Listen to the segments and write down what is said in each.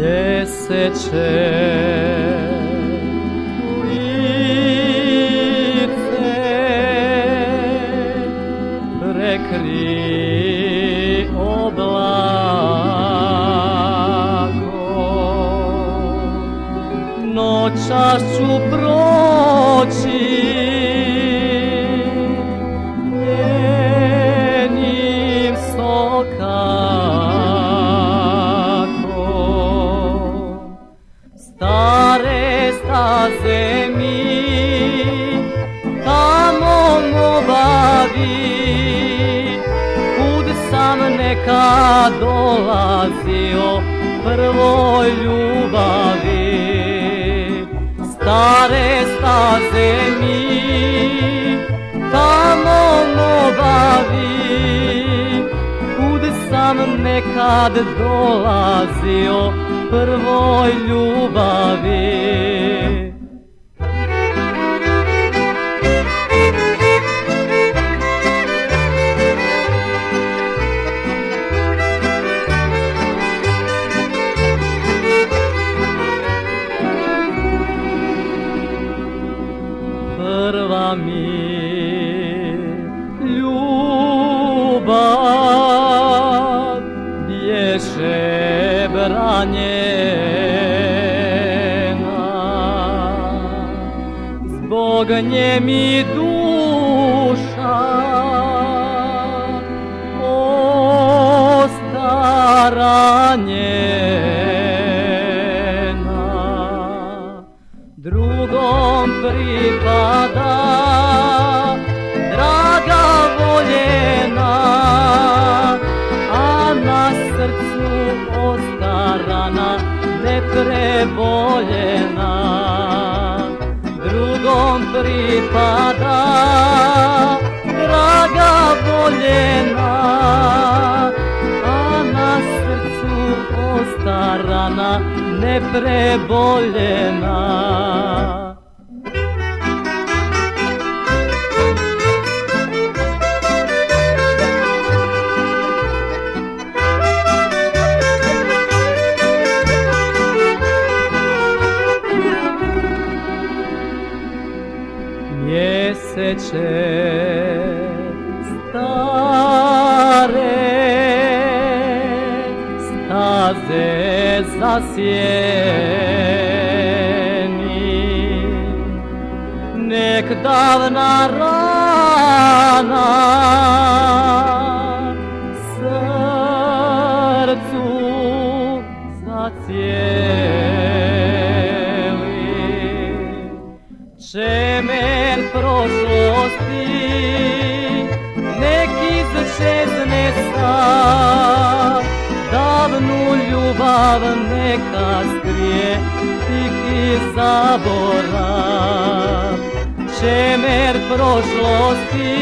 mjeseče. Lice prekri oblako. Noćas ću proći staze mi tamo obavi kud sam nekad dolazio prvoj ljubavi. Stare staze mi tamo obavi kud sam nekad dolazio prvoj ljubavi branjena zbog nje mi duša ostaranjena drugom pripada draga nepreboljena drugom pripada. Draga voljena a na srcu ostarana nepreboljena mjeseče stare staze zasjeni nek davna rana prošlosti. Nek izčezne sad Davnu ljubav neka skrije tihi zaborav. Čemer prošlosti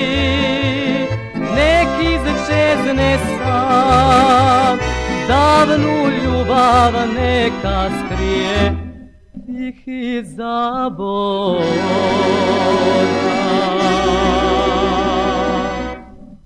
nek izčezne sad Davnu ljubav neka skrije tihi zaborav.